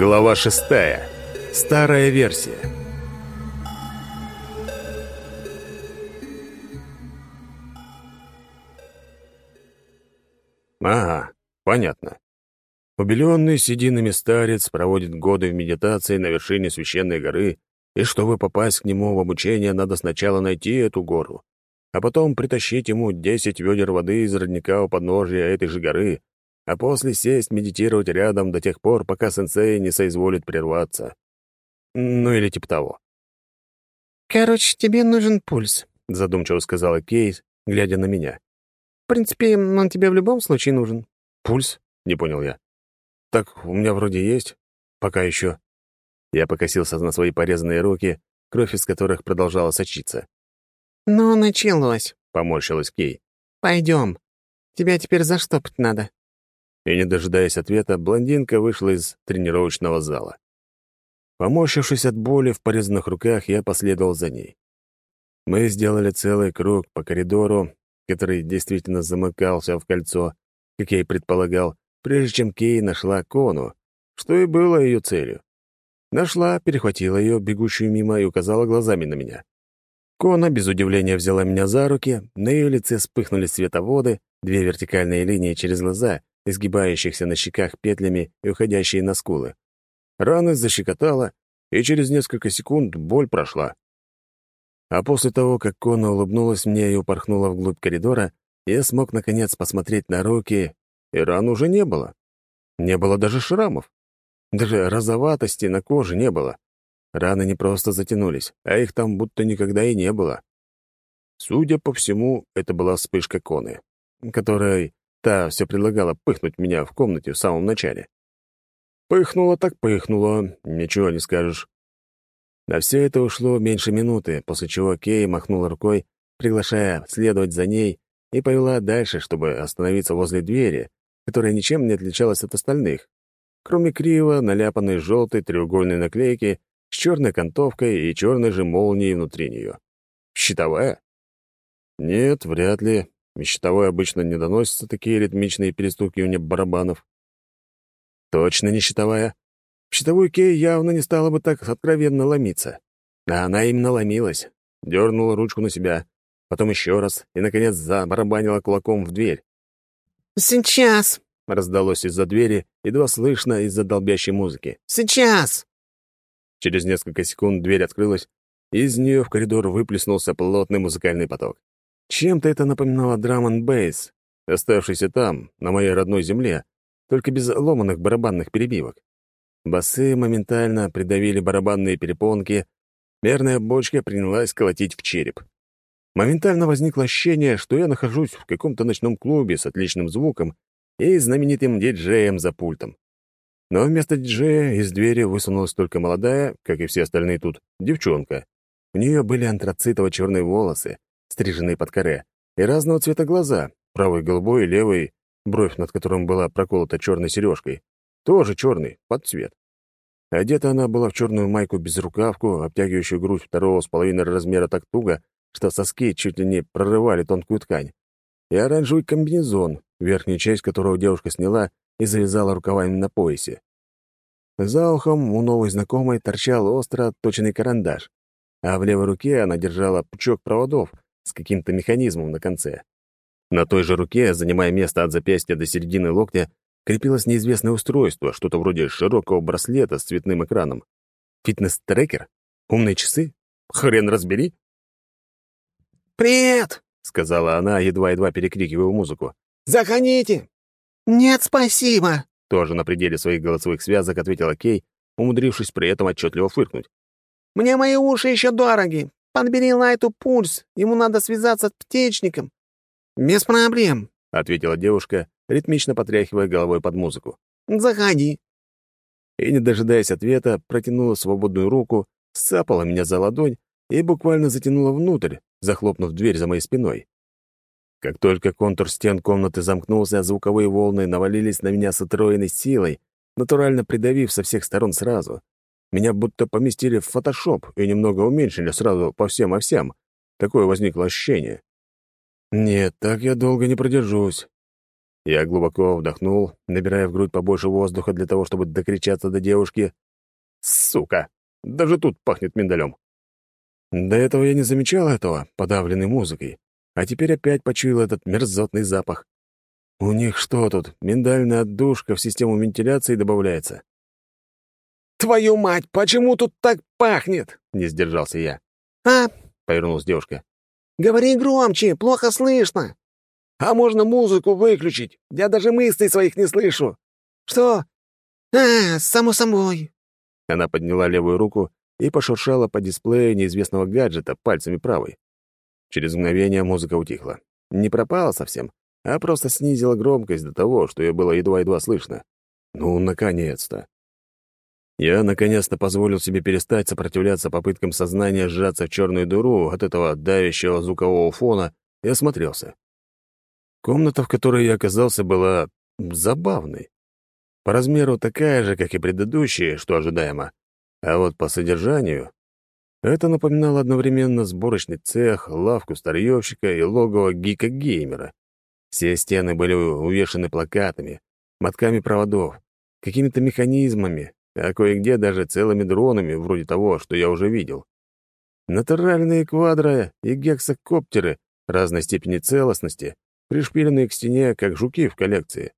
Глава шестая. Старая версия. Ага, понятно. Убеленный сединами старец проводит годы в медитации на вершине священной горы, и чтобы попасть к нему в обучение, надо сначала найти эту гору, а потом притащить ему десять ведер воды из родника у подножия этой же горы, а после сесть медитировать рядом до тех пор, пока сенсей не соизволит прерваться. Ну или типа того. «Короче, тебе нужен пульс», — задумчиво сказала Кейс, глядя на меня. «В принципе, он тебе в любом случае нужен». «Пульс?» — не понял я. «Так у меня вроде есть. Пока еще». Я покосился на свои порезанные руки, кровь из которых продолжала сочиться. «Ну, началось», — поморщилась Кей. «Пойдем. Тебя теперь заштопать надо». И, не дожидаясь ответа, блондинка вышла из тренировочного зала. Поморщившись от боли в порезанных руках, я последовал за ней. Мы сделали целый круг по коридору, который действительно замыкался в кольцо, как я и предполагал, прежде чем Кей нашла Кону, что и было ее целью. Нашла, перехватила ее, бегущую мимо, и указала глазами на меня. Кона без удивления взяла меня за руки, на ее лице вспыхнули световоды, две вертикальные линии через глаза, изгибающихся на щеках петлями и уходящие на скулы. Рана защекотала, и через несколько секунд боль прошла. А после того, как Кона улыбнулась мне и упорхнула вглубь коридора, я смог, наконец, посмотреть на руки, и ран уже не было. Не было даже шрамов. Даже розоватости на коже не было. Раны не просто затянулись, а их там будто никогда и не было. Судя по всему, это была вспышка Коны, которой та все предлагала пыхнуть меня в комнате в самом начале. Пыхнула так пыхнула, ничего не скажешь. На все это ушло меньше минуты, после чего Кей махнула рукой, приглашая следовать за ней, и повела дальше, чтобы остановиться возле двери, которая ничем не отличалась от остальных, кроме криво наляпанной желтой треугольной наклейки с черной окантовкой и черной же молнией внутри нее. Щитовая? Нет, вряд ли. Щитовой обычно не доносятся такие ритмичные перестукивания барабанов. Точно не щитовая. В щитовую Кей явно не стала бы так откровенно ломиться. А она именно ломилась. Дернула ручку на себя, потом еще раз и, наконец, забарабанила кулаком в дверь. «Сейчас!» — раздалось из-за двери, едва слышно из-за долбящей музыки. «Сейчас!» Через несколько секунд дверь открылась, и из нее в коридор выплеснулся плотный музыкальный поток. Чем-то это напоминало драм н бейс, оставшийся там, на моей родной земле, только без ломаных барабанных перебивок. Басы моментально придавили барабанные перепонки, мерная бочка принялась колотить в череп. Моментально возникло ощущение, что я нахожусь в каком-то ночном клубе с отличным звуком и знаменитым диджеем за пультом. Но вместо диджея из двери высунулась только молодая, как и все остальные тут, девчонка. У нее были антрацитово-черные волосы, стриженные под коре, и разного цвета глаза, правый голубой левый, бровь над которым была проколота черной сережкой, тоже черный, под цвет. Одета она была в черную майку без рукавку, обтягивающую грудь второго с половиной размера так туго, что соски чуть ли не прорывали тонкую ткань, и оранжевый комбинезон, верхнюю часть которого девушка сняла и завязала рукавами на поясе. За ухом у новой знакомой торчал остро отточенный карандаш, а в левой руке она держала пучок проводов с каким-то механизмом на конце. На той же руке, занимая место от запястья до середины локтя, крепилось неизвестное устройство, что-то вроде широкого браслета с цветным экраном. Фитнес-трекер? Умные часы? Хрен разбери. «Привет!» — сказала она, едва-едва перекрикивая музыку. «Заходите!» «Нет, спасибо!» Тоже на пределе своих голосовых связок ответила Кей, умудрившись при этом отчетливо фыркнуть. «Мне мои уши еще дороги. Подбери Лайту пульс. Ему надо связаться с птичником». «Без проблем», — ответила девушка, ритмично потряхивая головой под музыку. «Заходи». И, не дожидаясь ответа, протянула свободную руку, сцапала меня за ладонь и буквально затянула внутрь, захлопнув дверь за моей спиной. Как только контур стен комнаты замкнулся, звуковые волны навалились на меня с утроенной силой, натурально придавив со всех сторон сразу. Меня будто поместили в фотошоп и немного уменьшили сразу по всем овсям. Такое возникло ощущение. Нет, так я долго не продержусь. Я глубоко вдохнул, набирая в грудь побольше воздуха для того, чтобы докричаться до девушки. Сука! Даже тут пахнет миндалем. До этого я не замечал этого, подавленной музыкой, а теперь опять почуял этот мерзотный запах. У них что тут, миндальная отдушка в систему вентиляции добавляется? «Твою мать, почему тут так пахнет?» — не сдержался я. «А?» — повернулась девушка. «Говори громче, плохо слышно». «А можно музыку выключить? Я даже мыслей своих не слышу». «Что?» «А, само собой». Она подняла левую руку и пошуршала по дисплею неизвестного гаджета пальцами правой. Через мгновение музыка утихла. Не пропала совсем, а просто снизила громкость до того, что ее было едва-едва слышно. Ну, наконец-то. Я наконец-то позволил себе перестать сопротивляться попыткам сознания сжаться в черную дыру от этого давящего звукового фона и осмотрелся. Комната, в которой я оказался, была забавной. По размеру такая же, как и предыдущие, что ожидаемо. А вот по содержанию это напоминало одновременно сборочный цех, лавку старьевщика и логово гика-геймера. Все стены были увешаны плакатами, мотками проводов, какими-то механизмами, а кое-где даже целыми дронами, вроде того, что я уже видел. Натуральные квадро и гексакоптеры разной степени целостности, пришпиленные к стене, как жуки в коллекции.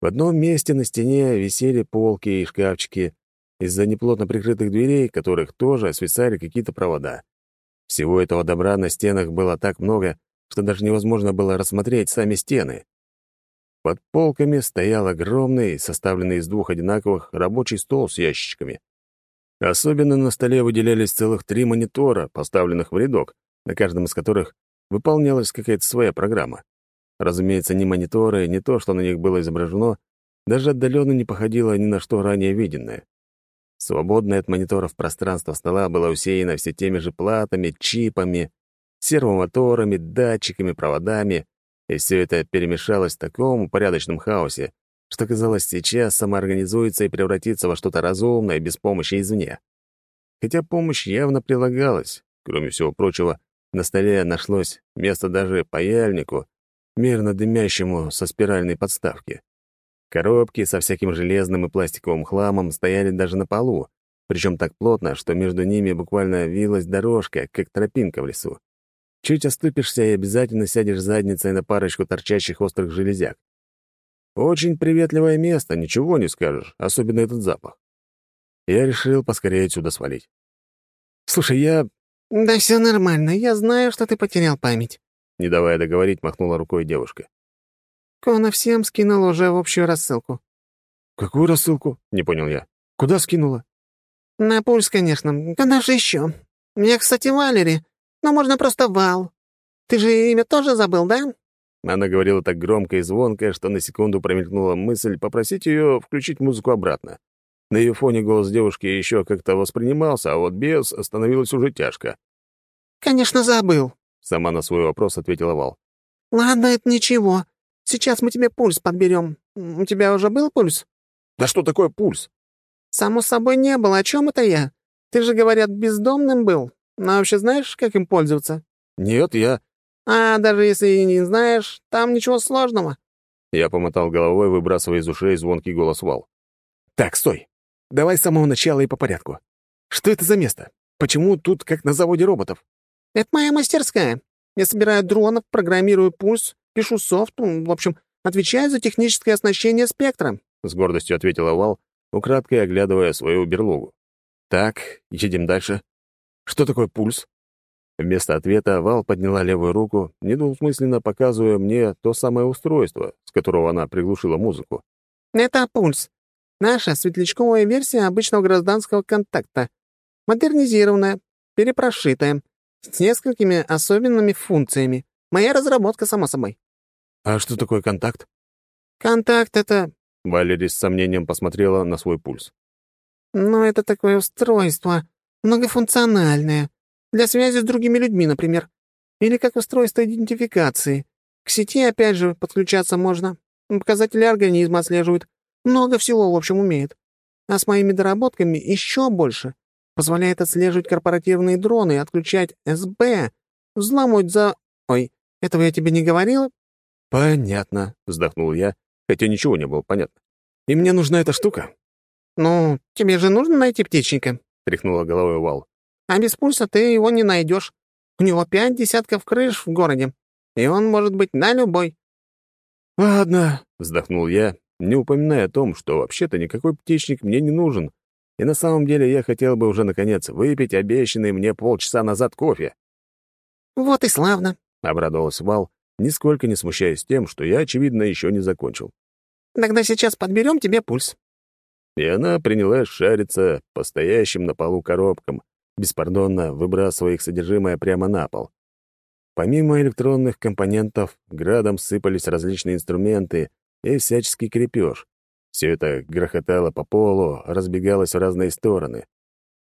В одном месте на стене висели полки и шкафчики, из-за неплотно прикрытых дверей, которых тоже свисали какие-то провода. Всего этого добра на стенах было так много, что даже невозможно было рассмотреть сами стены. Под полками стоял огромный, составленный из двух одинаковых, рабочий стол с ящичками. Особенно на столе выделялись целых три монитора, поставленных в рядок, на каждом из которых выполнялась какая-то своя программа. Разумеется, ни мониторы, ни то, что на них было изображено, даже отдаленно не походило ни на что ранее виденное. Свободное от мониторов пространство стола было усеяно все теми же платами, чипами, сервомоторами, датчиками, проводами, и все это перемешалось в таком упорядоченном хаосе, что, казалось, сейчас самоорганизуется и превратится во что-то разумное без помощи извне. Хотя помощь явно прилагалась. Кроме всего прочего, на столе нашлось место даже паяльнику, мирно дымящему со спиральной подставки. Коробки со всяким железным и пластиковым хламом стояли даже на полу, причем так плотно, что между ними буквально вилась дорожка, как тропинка в лесу. Чуть оступишься и обязательно сядешь задницей на парочку торчащих острых железяк. Очень приветливое место, ничего не скажешь, особенно этот запах. Я решил поскорее отсюда свалить. «Слушай, я...» «Да все нормально, я знаю, что ты потерял память», — не давая договорить, махнула рукой девушка. Кона всем скинул уже в общую рассылку». «Какую рассылку?» — не понял я. «Куда скинула?» «На пульс, конечно. Куда же еще? Я, кстати, Валери, но можно просто Вал. Ты же имя тоже забыл, да?» Она говорила так громко и звонко, что на секунду промелькнула мысль попросить ее включить музыку обратно. На ее фоне голос девушки еще как-то воспринимался, а вот без становилось уже тяжко. «Конечно, забыл», — сама на свой вопрос ответила Вал. «Ладно, это ничего. Сейчас мы тебе пульс подберем. У тебя уже был пульс?» «Да что такое пульс?» «Само собой не было. О чем это я? Ты же, говорят, бездомным был. Но вообще знаешь, как им пользоваться?» «Нет, я...» «А даже если и не знаешь, там ничего сложного». Я помотал головой, выбрасывая из ушей звонкий голос Вал. «Так, стой. Давай с самого начала и по порядку. Что это за место? Почему тут как на заводе роботов?» «Это моя мастерская. Я собираю дронов, программирую пульс, Пишу софт, в общем, отвечаю за техническое оснащение спектра», — с гордостью ответила Вал, украдкой оглядывая свою берлогу. «Так, едем дальше. Что такое пульс?» Вместо ответа Вал подняла левую руку, недвусмысленно показывая мне то самое устройство, с которого она приглушила музыку. «Это пульс. Наша светлячковая версия обычного гражданского контакта. Модернизированная, перепрошитая, с несколькими особенными функциями. Моя разработка, само собой». «А что такое контакт?» «Контакт — это...» Валерий с сомнением посмотрела на свой пульс. «Ну, это такое устройство, многофункциональное, для связи с другими людьми, например. Или как устройство идентификации. К сети, опять же, подключаться можно. Показатели организма отслеживают. Много всего, в общем, умеет. А с моими доработками еще больше. Позволяет отслеживать корпоративные дроны, отключать СБ, взламывать за... Ой, этого я тебе не говорила?» «Понятно», — вздохнул я, хотя ничего не было понятно. «И мне нужна эта штука». «Ну, тебе же нужно найти птичника», — тряхнула головой Вал. «А без пульса ты его не найдешь. У него пять десятков крыш в городе, и он может быть на любой». «Ладно», — вздохнул я, не упоминая о том, что вообще-то никакой птичник мне не нужен, и на самом деле я хотел бы уже, наконец, выпить обещанный мне полчаса назад кофе. «Вот и славно», — обрадовалась Вал, нисколько не смущаясь тем, что я, очевидно, еще не закончил. «Тогда сейчас подберем тебе пульс». И она принялась шариться по стоящим на полу коробкам, беспардонно выбрасывая их содержимое прямо на пол. Помимо электронных компонентов, градом сыпались различные инструменты и всяческий крепеж. Все это грохотало по полу, разбегалось в разные стороны.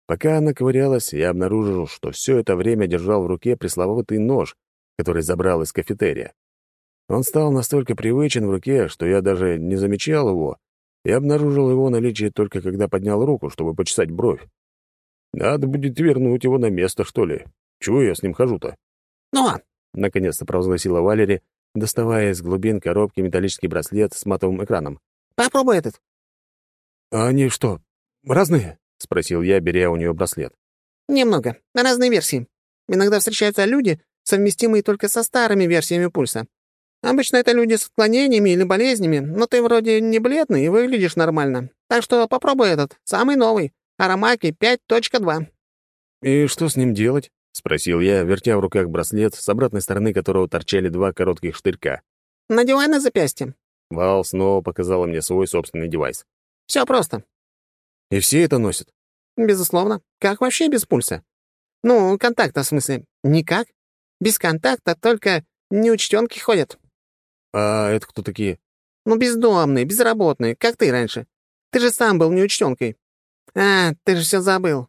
Пока она ковырялась, я обнаружил, что все это время держал в руке пресловутый нож, который забрал из кафетерия. Он стал настолько привычен в руке, что я даже не замечал его и обнаружил его наличие только когда поднял руку, чтобы почесать бровь. Надо будет вернуть его на место, что ли. Чего я с ним хожу-то? «Ну, — наконец-то провозгласила Валери, доставая из глубин коробки металлический браслет с матовым экраном. «Попробуй этот». «А они что, разные?» — спросил я, беря у нее браслет. «Немного. Разные версии. Иногда встречаются люди, совместимые только со старыми версиями пульса. Обычно это люди с отклонениями или болезнями, но ты вроде не бледный и выглядишь нормально. Так что попробуй этот, самый новый. Арамаки 5.2». «И что с ним делать?» — спросил я, вертя в руках браслет, с обратной стороны которого торчали два коротких штырька. «Надевай на запястье». Вал снова показала мне свой собственный девайс. Все просто. «И все это носят?» «Безусловно. Как вообще без пульса? Ну, контакта, в смысле. Никак. Без контакта только неучтенки ходят». «А это кто такие?» «Ну, бездомные, безработные, как ты раньше. Ты же сам был неучтенкой. А, ты же все забыл».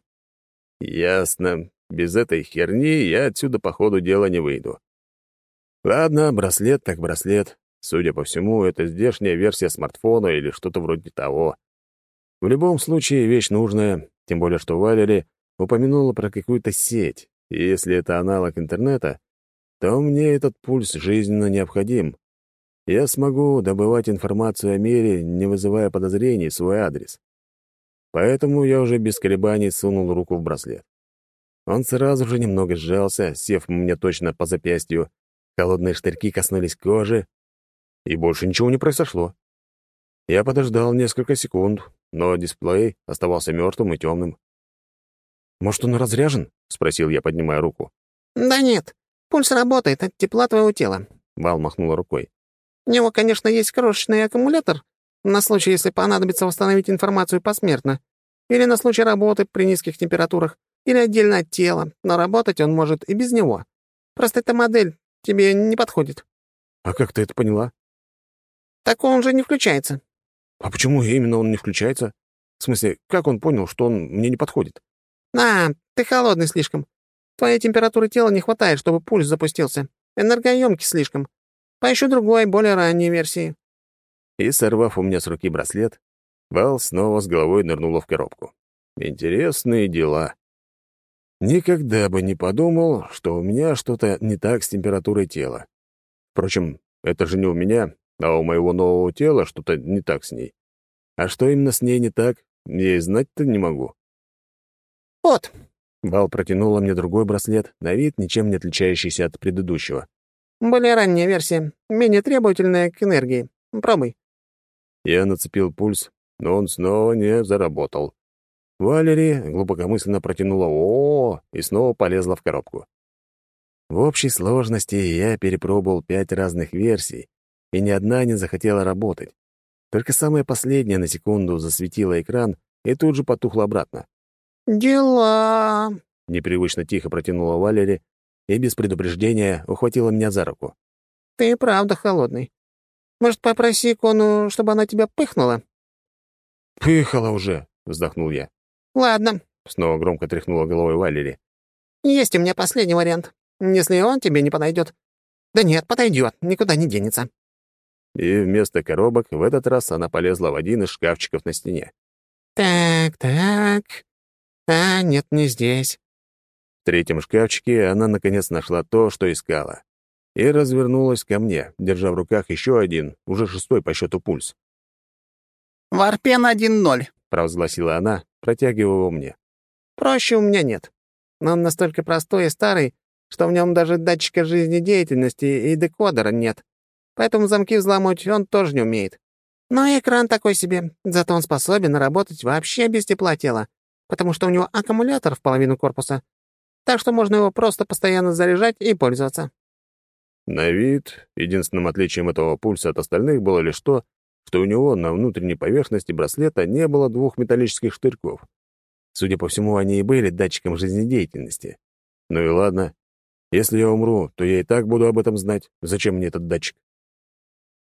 «Ясно. Без этой херни я отсюда по ходу дела не выйду. Ладно, браслет так браслет. Судя по всему, это здешняя версия смартфона или что-то вроде того. В любом случае, вещь нужная, тем более что Валери упомянула про какую-то сеть, и если это аналог интернета, то мне этот пульс жизненно необходим. Я смогу добывать информацию о мире, не вызывая подозрений, свой адрес. Поэтому я уже без колебаний сунул руку в браслет. Он сразу же немного сжался, сев мне точно по запястью. Холодные штырьки коснулись кожи, и больше ничего не произошло. Я подождал несколько секунд, но дисплей оставался мертвым и темным. «Может, он разряжен?» — спросил я, поднимая руку. «Да нет, пульс работает от тепла твоего тела», — Вал махнула рукой. «У него, конечно, есть крошечный аккумулятор, на случай, если понадобится восстановить информацию посмертно, или на случай работы при низких температурах, или отдельно от тела, но работать он может и без него. Просто эта модель тебе не подходит». «А как ты это поняла?» «Так он же не включается». «А почему именно он не включается? В смысле, как он понял, что он мне не подходит?» «А, ты холодный слишком. Твоей температуры тела не хватает, чтобы пульс запустился. Энергоемкий слишком. Поищу другой, более ранней версии». И, сорвав у меня с руки браслет, Вал снова с головой нырнула в коробку. Интересные дела. Никогда бы не подумал, что у меня что-то не так с температурой тела. Впрочем, это же не у меня, а у моего нового тела что-то не так с ней. А что именно с ней не так, я и знать-то не могу. «Вот». Вал протянула мне другой браслет, на вид ничем не отличающийся от предыдущего. «Более ранняя версия, менее требовательная к энергии. Пробуй». Я нацепил пульс, но он снова не заработал. Валери глубокомысленно протянула «О!» и снова полезла в коробку. В общей сложности я перепробовал пять разных версий, и ни одна не захотела работать. Только самая последняя на секунду засветила экран и тут же потухла обратно. «Дела...» — непривычно тихо протянула Валери и без предупреждения ухватила меня за руку. «Ты правда холодный. Может, попроси Кону, чтобы она тебя пыхнула?» «Пыхала уже», — вздохнул я. «Ладно», — снова громко тряхнула головой Валери. «Есть у меня последний вариант. Если он тебе не подойдет. Да нет, подойдет, никуда не денется». И вместо коробок в этот раз она полезла в один из шкафчиков на стене. «Так, так. А, нет, не здесь». В третьем шкафчике она наконец нашла то, что искала. и развернулась ко мне, держа в руках еще один, уже шестой по счету пульс. «Варпен 1-0», — провозгласила она, протягивая его мне. «Проще у меня нет. Но он настолько простой и старый, что в нем даже датчика жизнедеятельности и декодера нет. Поэтому замки взломать он тоже не умеет. Но экран такой себе, зато он способен работать вообще без тепла тела, потому что у него аккумулятор в половину корпуса. Так что можно его просто постоянно заряжать и пользоваться. На вид единственным отличием этого пульса от остальных было лишь то, что у него на внутренней поверхности браслета не было двух металлических штырьков. Судя по всему, они и были датчиком жизнедеятельности. Ну и ладно. Если я умру, то я и так буду об этом знать. Зачем мне этот датчик?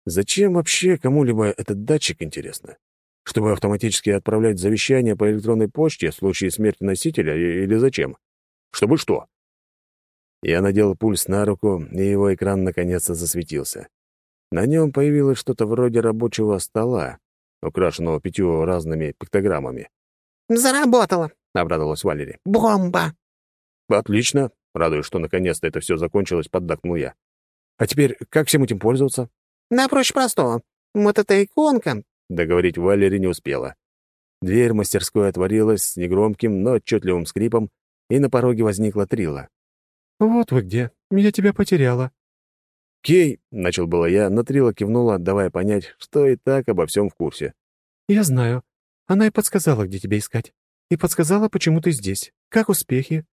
Зачем вообще кому-либо этот датчик, интересно? Чтобы автоматически отправлять завещание по электронной почте в случае смерти носителя или зачем? Чтобы что? Я надел пульс на руку, и его экран наконец-то засветился. На нем появилось что-то вроде рабочего стола, украшенного пятью разными пиктограммами. «Заработало!» — обрадовалась Валерия. «Бомба!» «Отлично!» — радуясь, что наконец-то это все закончилось, поддакнул я. «А теперь как всем этим пользоваться?» «На проще простого. Вот эта иконка...» Договорить Валери не успела. Дверь мастерской отворилась с негромким, но отчетливым скрипом, и на пороге возникла Трила. «Вот вы где. Я тебя потеряла». «Кей!» — начал было я, но Трила кивнула, давая понять, что и так обо всем в курсе. «Я знаю. Она и подсказала, где тебя искать. И подсказала, почему ты здесь. Как успехи?»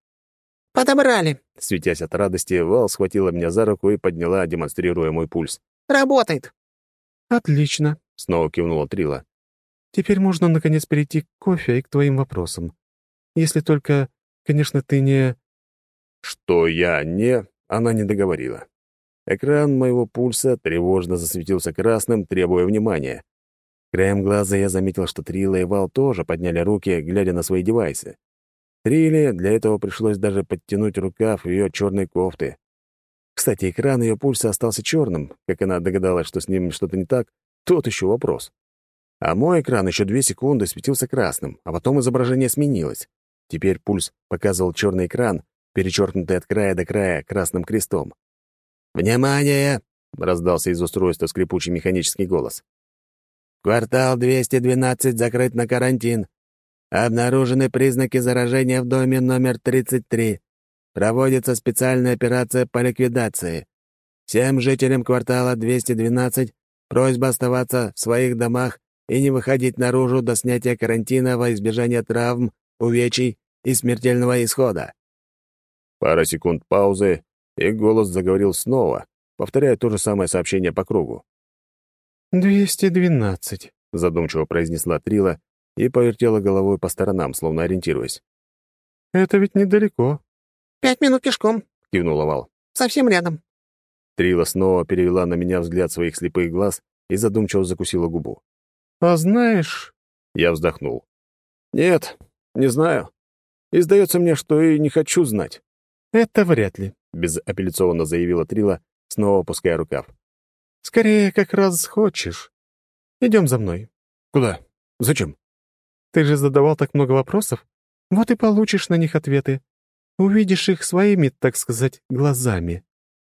«Подобрали!» Светясь от радости, Вал схватила меня за руку и подняла, демонстрируя мой пульс. Работает!» «Отлично!» — снова кивнула Трила. «Теперь можно, наконец, перейти к кофе и к твоим вопросам. Если только, конечно, ты не...» Что я не, она не договорила. Экран моего пульса тревожно засветился красным, требуя внимания. Краем глаза я заметил, что Трила и Вал тоже подняли руки, глядя на свои девайсы. Триле для этого пришлось даже подтянуть рукав ее черной кофты. Кстати, экран ее пульса остался черным, как она догадалась, что с ним что-то не так, тот еще вопрос. А мой экран еще две секунды светился красным, а потом изображение сменилось. Теперь пульс показывал черный экран, перечеркнутый от края до края красным крестом. «Внимание!» — раздался из устройства скрипучий механический голос. «Квартал 212 закрыт на карантин. Обнаружены признаки заражения в доме номер 33. Проводится специальная операция по ликвидации. Всем жителям квартала 212 просьба оставаться в своих домах и не выходить наружу до снятия карантина во избежание травм, увечий и смертельного исхода. Пара секунд паузы, и голос заговорил снова, повторяя то же самое сообщение по кругу. «Двести двенадцать», — задумчиво произнесла Трила и повертела головой по сторонам, словно ориентируясь. «Это ведь недалеко». «Пять минут пешком», — кивнула Вал. «Совсем рядом». Трила снова перевела на меня взгляд своих слепых глаз и задумчиво закусила губу. «А знаешь...» — я вздохнул. «Нет, не знаю. И сдается мне, что и не хочу знать». «Это вряд ли», — безапелляционно заявила Трила, снова опуская рукав. «Скорее, как раз хочешь. Идем за мной». «Куда? Зачем?» «Ты же задавал так много вопросов. Вот и получишь на них ответы. Увидишь их своими, так сказать, глазами».